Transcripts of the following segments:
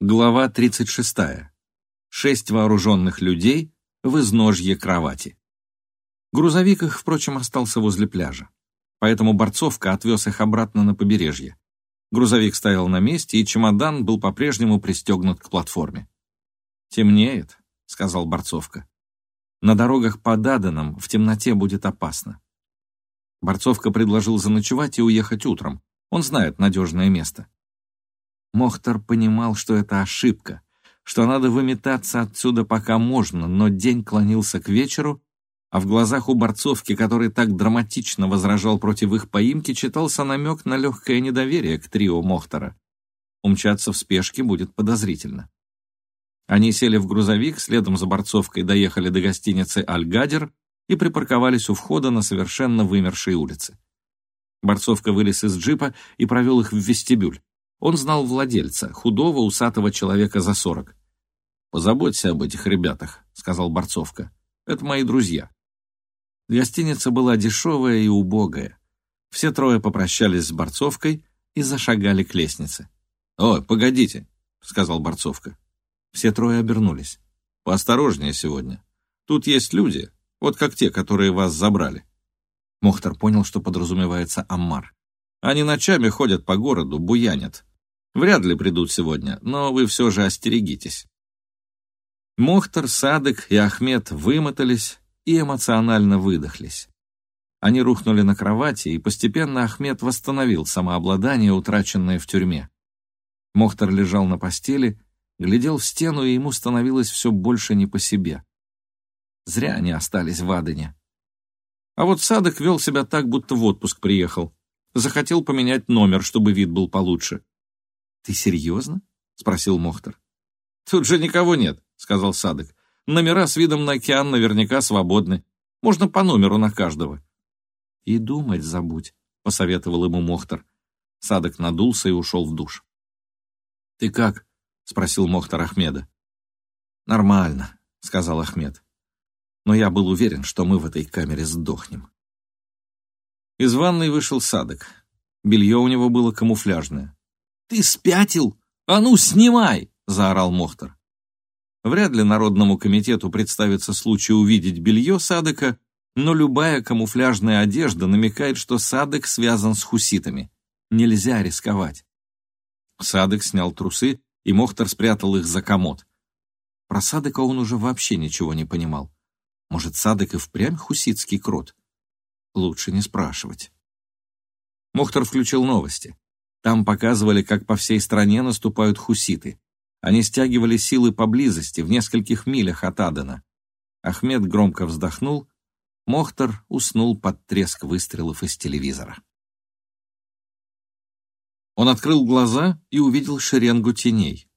Глава 36. Шесть вооруженных людей в изножье кровати. Грузовик их, впрочем, остался возле пляжа. Поэтому Борцовка отвез их обратно на побережье. Грузовик стоял на месте, и чемодан был по-прежнему пристегнут к платформе. «Темнеет», — сказал Борцовка. «На дорогах под Аданом в темноте будет опасно». Борцовка предложил заночевать и уехать утром. Он знает надежное место. Мохтар понимал, что это ошибка, что надо выметаться отсюда пока можно, но день клонился к вечеру, а в глазах у борцовки, который так драматично возражал против их поимки, читался намек на легкое недоверие к трио Мохтара. Умчаться в спешке будет подозрительно. Они сели в грузовик, следом за борцовкой доехали до гостиницы «Альгадер» и припарковались у входа на совершенно вымершей улице. Борцовка вылез из джипа и провел их в вестибюль. Он знал владельца, худого, усатого человека за сорок. «Позаботься об этих ребятах», — сказал Борцовка. «Это мои друзья». Гостиница была дешевая и убогая. Все трое попрощались с Борцовкой и зашагали к лестнице. «Ой, погодите», — сказал Борцовка. Все трое обернулись. «Поосторожнее сегодня. Тут есть люди, вот как те, которые вас забрали». Мохтар понял, что подразумевается Аммар. Они ночами ходят по городу, буянят. Вряд ли придут сегодня, но вы все же остерегитесь. Мохтар, Садык и Ахмед вымотались и эмоционально выдохлись. Они рухнули на кровати, и постепенно Ахмед восстановил самообладание, утраченное в тюрьме. Мохтар лежал на постели, глядел в стену, и ему становилось все больше не по себе. Зря они остались в Адене. А вот Садык вел себя так, будто в отпуск приехал. Захотел поменять номер, чтобы вид был получше. «Ты серьезно?» — спросил Мохтар. «Тут же никого нет», — сказал Садык. «Номера с видом на океан наверняка свободны. Можно по номеру на каждого». «И думать забудь», — посоветовал ему Мохтар. Садык надулся и ушел в душ. «Ты как?» — спросил Мохтар Ахмеда. «Нормально», — сказал Ахмед. «Но я был уверен, что мы в этой камере сдохнем». Из ванной вышел Садок. Белье у него было камуфляжное. «Ты спятил? А ну, снимай!» — заорал Мохтар. Вряд ли Народному комитету представится случай увидеть белье Садыка, но любая камуфляжная одежда намекает, что Садык связан с хуситами. Нельзя рисковать. Садык снял трусы, и Мохтар спрятал их за комод. Про Садыка он уже вообще ничего не понимал. Может, Садык и впрямь хуситский крот? лучше не спрашивать. Мохтар включил новости. Там показывали, как по всей стране наступают хуситы. Они стягивали силы поблизости, в нескольких милях от Адена. Ахмед громко вздохнул. Мохтар уснул под треск выстрелов из телевизора. Он открыл глаза и увидел шеренгу теней.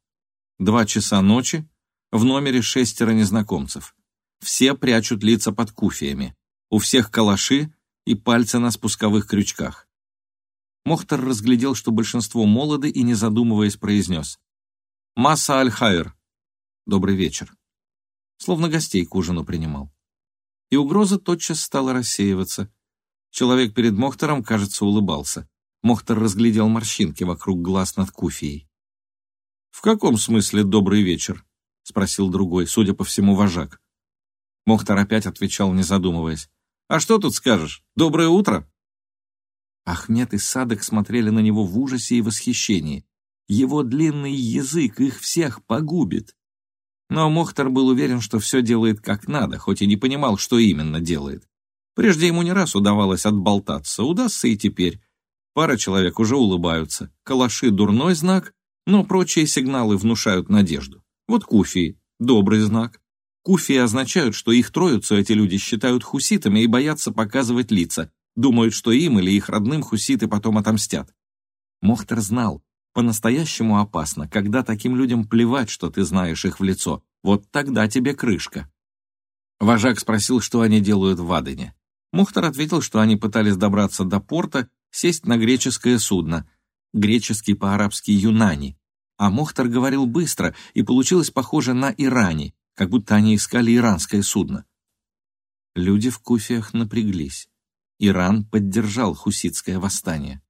Два часа ночи, в номере шестеро незнакомцев. Все прячут лица под куфиями. У всех калаши, и пальцы на спусковых крючках. Мохтар разглядел, что большинство молоды и, не задумываясь, произнес. «Масса Аль-Хайр». «Добрый вечер». Словно гостей к ужину принимал. И угроза тотчас стала рассеиваться. Человек перед Мохтаром, кажется, улыбался. Мохтар разглядел морщинки вокруг глаз над куфией. «В каком смысле добрый вечер?» — спросил другой, судя по всему, вожак. Мохтар опять отвечал, не задумываясь. А что тут скажешь? Доброе утро!» Ахмед и Садок смотрели на него в ужасе и восхищении. Его длинный язык их всех погубит. Но Мохтар был уверен, что все делает как надо, хоть и не понимал, что именно делает. Прежде ему не раз удавалось отболтаться, удастся и теперь. Пара человек уже улыбаются. Калаши — дурной знак, но прочие сигналы внушают надежду. Вот куфии — добрый знак. Куфи означают, что их троицу эти люди считают хуситами и боятся показывать лица, думают, что им или их родным хуситы потом отомстят. Мохтер знал, по-настоящему опасно, когда таким людям плевать, что ты знаешь их в лицо. Вот тогда тебе крышка. Вожак спросил, что они делают в Адене. Мухтар ответил, что они пытались добраться до порта, сесть на греческое судно, греческий по-арабски «юнани». А Мохтар говорил быстро, и получилось похоже на «ирани», как будто они искали иранское судно. Люди в Куфиях напряглись. Иран поддержал хуситское восстание.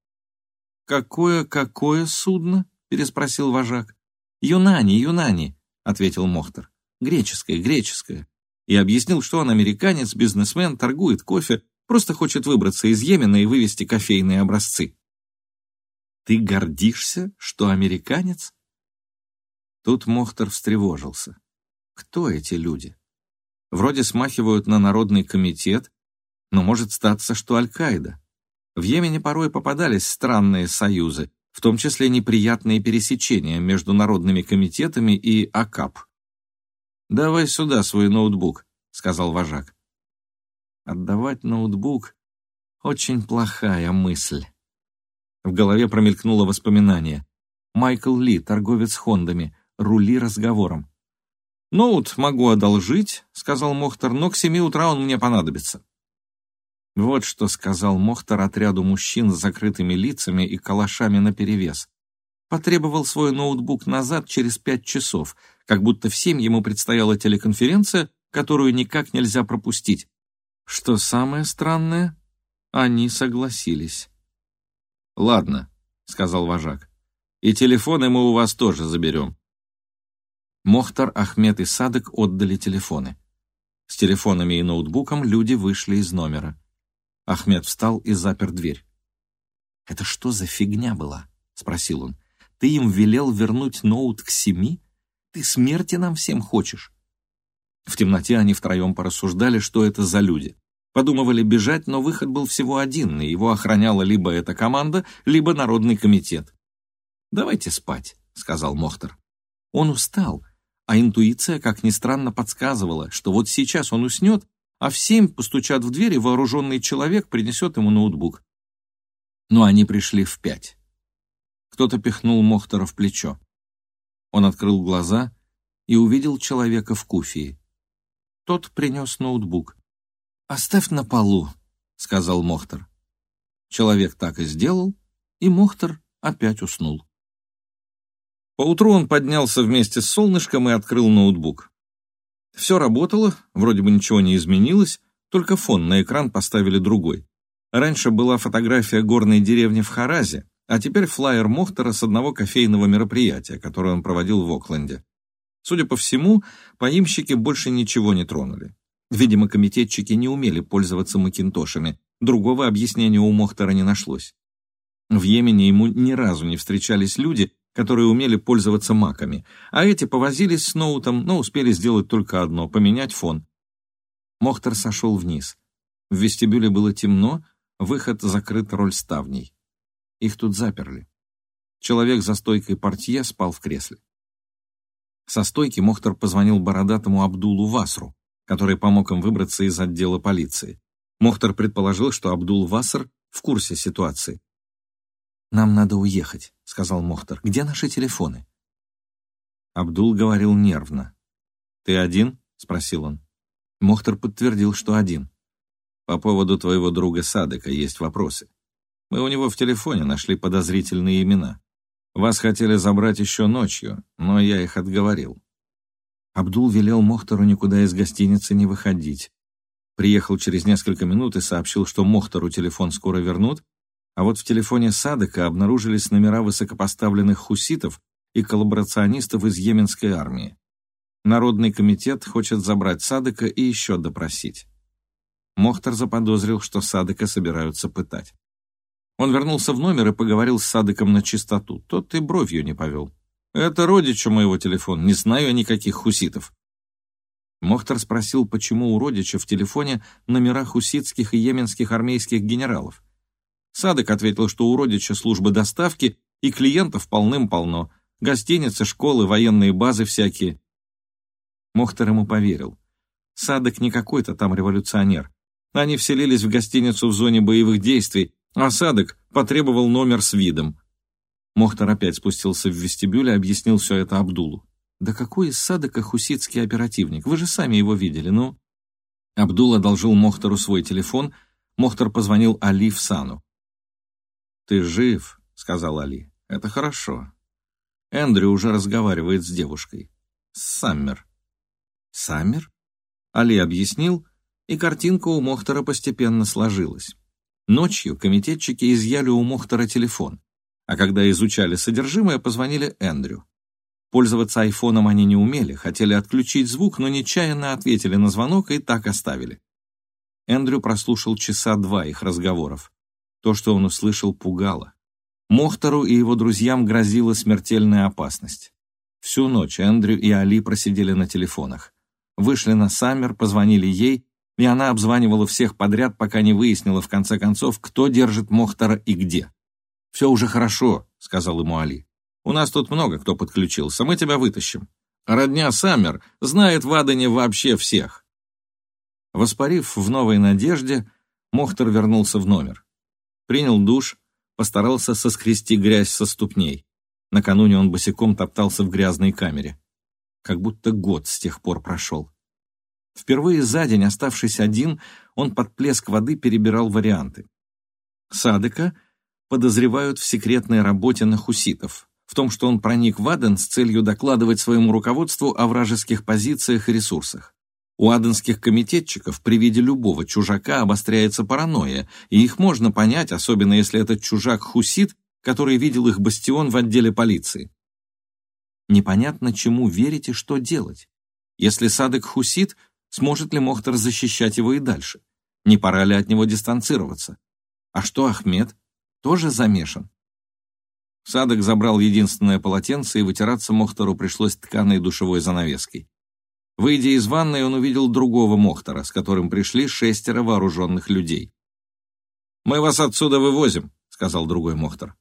«Какое-какое судно?» — переспросил вожак. «Юнани, Юнани», — ответил Мохтер. «Греческое, греческое». И объяснил, что он американец, бизнесмен, торгует кофе, просто хочет выбраться из Йемена и вывести кофейные образцы. «Ты гордишься, что американец?» Тут Мохтер встревожился. Кто эти люди? Вроде смахивают на Народный комитет, но может статься, что Аль-Каида. В Йемене порой попадались странные союзы, в том числе неприятные пересечения между народными комитетами и АКАП. «Давай сюда свой ноутбук», — сказал вожак. Отдавать ноутбук — очень плохая мысль. В голове промелькнуло воспоминание. Майкл Ли, торговец Хондами, рули разговором. «Ноут могу одолжить», — сказал Мохтар, — «но к семи утра он мне понадобится». Вот что сказал Мохтар отряду мужчин с закрытыми лицами и калашами наперевес. Потребовал свой ноутбук назад через пять часов, как будто всем ему предстояла телеконференция, которую никак нельзя пропустить. Что самое странное, они согласились. «Ладно», — сказал вожак, — «и телефоны мы у вас тоже заберем. Мохтар, Ахмед и Садык отдали телефоны. С телефонами и ноутбуком люди вышли из номера. Ахмед встал и запер дверь. «Это что за фигня была?» — спросил он. «Ты им велел вернуть ноут к семи? Ты смерти нам всем хочешь?» В темноте они втроем порассуждали, что это за люди. Подумывали бежать, но выход был всего один, и его охраняла либо эта команда, либо Народный комитет. «Давайте спать», — сказал Мохтар. Он устал, а интуиция, как ни странно, подсказывала, что вот сейчас он уснет, а в семь постучат в дверь, и вооруженный человек принесет ему ноутбук. Но они пришли в пять. Кто-то пихнул Мохтера в плечо. Он открыл глаза и увидел человека в куфии. Тот принес ноутбук. «Оставь на полу», — сказал Мохтер. Человек так и сделал, и Мохтер опять уснул. Поутру он поднялся вместе с солнышком и открыл ноутбук. Все работало, вроде бы ничего не изменилось, только фон на экран поставили другой. Раньше была фотография горной деревни в Харазе, а теперь флаер Мохтера с одного кофейного мероприятия, которое он проводил в Окленде. Судя по всему, поимщики больше ничего не тронули. Видимо, комитетчики не умели пользоваться макинтошами, другого объяснения у Мохтера не нашлось. В Йемене ему ни разу не встречались люди, которые умели пользоваться маками, а эти повозились с ноутом, но успели сделать только одно — поменять фон. Мохтер сошел вниз. В вестибюле было темно, выход закрыт роль ставней. Их тут заперли. Человек за стойкой портье спал в кресле. Со стойки Мохтер позвонил бородатому Абдулу Васру, который помог им выбраться из отдела полиции. Мохтер предположил, что Абдул Васр в курсе ситуации. «Нам надо уехать», — сказал Мохтар. «Где наши телефоны?» Абдул говорил нервно. «Ты один?» — спросил он. Мохтар подтвердил, что один. «По поводу твоего друга Садыка есть вопросы. Мы у него в телефоне нашли подозрительные имена. Вас хотели забрать еще ночью, но я их отговорил». Абдул велел Мохтару никуда из гостиницы не выходить. Приехал через несколько минут и сообщил, что Мохтару телефон скоро вернут, а вот в телефоне Садыка обнаружились номера высокопоставленных хуситов и коллаборационистов из Йеменской армии. Народный комитет хочет забрать Садыка и еще допросить. Мохтар заподозрил, что Садыка собираются пытать. Он вернулся в номер и поговорил с Садыком на чистоту. Тот и бровью не повел. «Это родичу моего телефон, не знаю я никаких хуситов». Мохтар спросил, почему у родича в телефоне номера хуситских и йеменских армейских генералов. Садык ответил, что у родича службы доставки и клиентов полным-полно. Гостиницы, школы, военные базы всякие. Мохтар ему поверил. Садык не какой-то там революционер. Они вселились в гостиницу в зоне боевых действий, а Садык потребовал номер с видом. Мохтар опять спустился в вестибюль и объяснил все это Абдулу. «Да какой из Садыка хуситский оперативник? Вы же сами его видели, ну...» Абдул одолжил Мохтару свой телефон, Мохтар позвонил Али в Сану. «Ты жив», — сказал Али. «Это хорошо. Эндрю уже разговаривает с девушкой. Саммер». «Саммер?» Али объяснил, и картинка у Мохтера постепенно сложилась. Ночью комитетчики изъяли у Мохтера телефон, а когда изучали содержимое, позвонили Эндрю. Пользоваться айфоном они не умели, хотели отключить звук, но нечаянно ответили на звонок и так оставили. Эндрю прослушал часа два их разговоров. То, что он услышал, пугало. Мохтору и его друзьям грозила смертельная опасность. Всю ночь Эндрю и Али просидели на телефонах. Вышли на Саммер, позвонили ей, и она обзванивала всех подряд, пока не выяснила в конце концов, кто держит Мохтара и где. «Все уже хорошо», — сказал ему Али. У нас тут много кто подключился, мы тебя вытащим. Родня Саммер знает в Адене вообще всех». Воспарив в новой надежде, Мохтер вернулся в номер. Принял душ, постарался соскрести грязь со ступней. Накануне он босиком топтался в грязной камере. Как будто год с тех пор прошел. Впервые за день, оставшись один, он под плеск воды перебирал варианты. Садыка подозревают в секретной работе на хуситов, в том, что он проник в Аден с целью докладывать своему руководству о вражеских позициях и ресурсах. У аденских комитетчиков при виде любого чужака обостряется паранойя, и их можно понять, особенно если этот чужак хусит, который видел их бастион в отделе полиции. Непонятно, чему верить и что делать. Если Садык хусит, сможет ли Мохтар защищать его и дальше? Не пора ли от него дистанцироваться? А что Ахмед? Тоже замешан? Садок забрал единственное полотенце, и вытираться Мохтору пришлось тканой душевой занавеской. Выйдя из ванной, он увидел другого Мохтора, с которым пришли шестеро вооруженных людей. «Мы вас отсюда вывозим», — сказал другой Мохтор.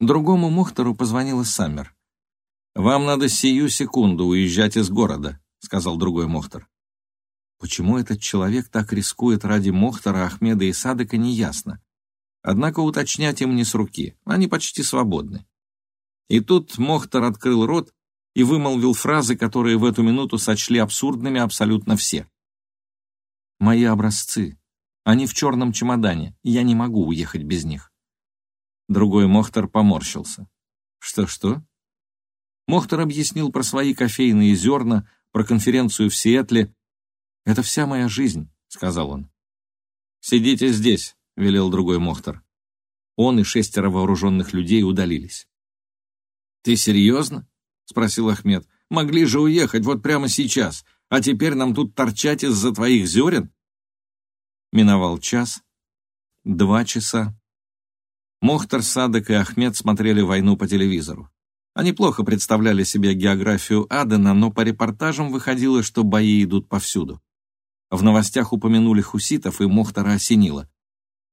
Другому Мохтору позвонила Саммер. «Вам надо сию секунду уезжать из города», — сказал другой Мохтор. Почему этот человек так рискует ради Мохтора, Ахмеда и Садыка, неясно. Однако уточнять им не с руки, они почти свободны. И тут Мохтар открыл рот и вымолвил фразы, которые в эту минуту сочли абсурдными абсолютно все. «Мои образцы. Они в черном чемодане, я не могу уехать без них». Другой Мохтар поморщился. «Что-что?» Мохтар объяснил про свои кофейные зерна, про конференцию в Сиэтле. «Это вся моя жизнь», — сказал он. «Сидите здесь», — велел другой Мохтар. Он и шестеро вооруженных людей удалились. «Ты серьезно?» — спросил Ахмед. «Могли же уехать вот прямо сейчас, а теперь нам тут торчать из-за твоих зерен?» Миновал час, два часа. Мохтар, Садок и Ахмед смотрели войну по телевизору. Они плохо представляли себе географию Адена, но по репортажам выходило, что бои идут повсюду. В новостях упомянули хуситов, и Мохтара осенило.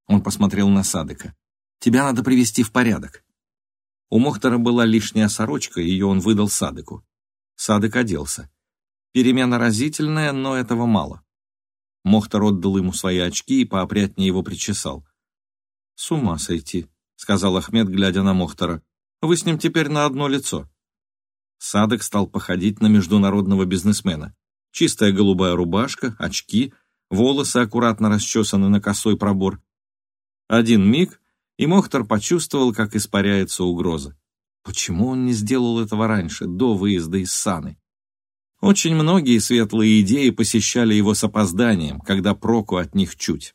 Он посмотрел на Садыка. «Тебя надо привести в порядок». У Мохтара была лишняя сорочка, ее он выдал Садыку. Садык оделся. Перемена разительная, но этого мало. Мохтар отдал ему свои очки и поопрятнее его причесал. «С ума сойти», — сказал Ахмед, глядя на Мохтара. «Вы с ним теперь на одно лицо». Садык стал походить на международного бизнесмена. Чистая голубая рубашка, очки, волосы аккуратно расчесаны на косой пробор, один миг, и Мохтар почувствовал, как испаряется угроза. Почему он не сделал этого раньше, до выезда из Саны? Очень многие светлые идеи посещали его с опозданием, когда проку от них чуть.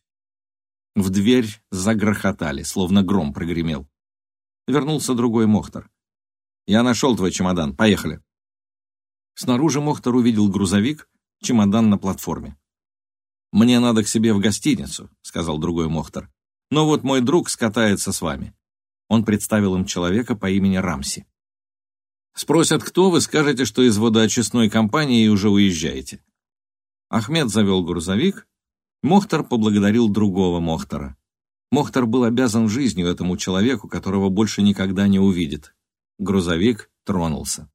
В дверь загрохотали, словно гром прогремел. Вернулся другой Мохтар. «Я нашел твой чемодан, поехали». Снаружи Мохтар увидел грузовик, чемодан на платформе. «Мне надо к себе в гостиницу», — сказал другой Мохтар. Но вот мой друг скатается с вами». Он представил им человека по имени Рамси. «Спросят, кто вы, скажете, что из водоочистной компании и уже уезжаете». Ахмед завел грузовик. Мохтар поблагодарил другого Мохтара. Мохтар был обязан жизнью этому человеку, которого больше никогда не увидит. Грузовик тронулся.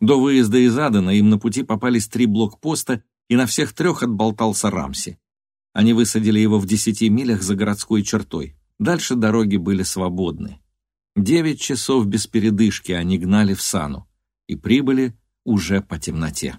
До выезда из Адена им на пути попались три блокпоста, и на всех трех отболтался Рамси. Они высадили его в десяти милях за городской чертой. Дальше дороги были свободны. Девять часов без передышки они гнали в Сану и прибыли уже по темноте.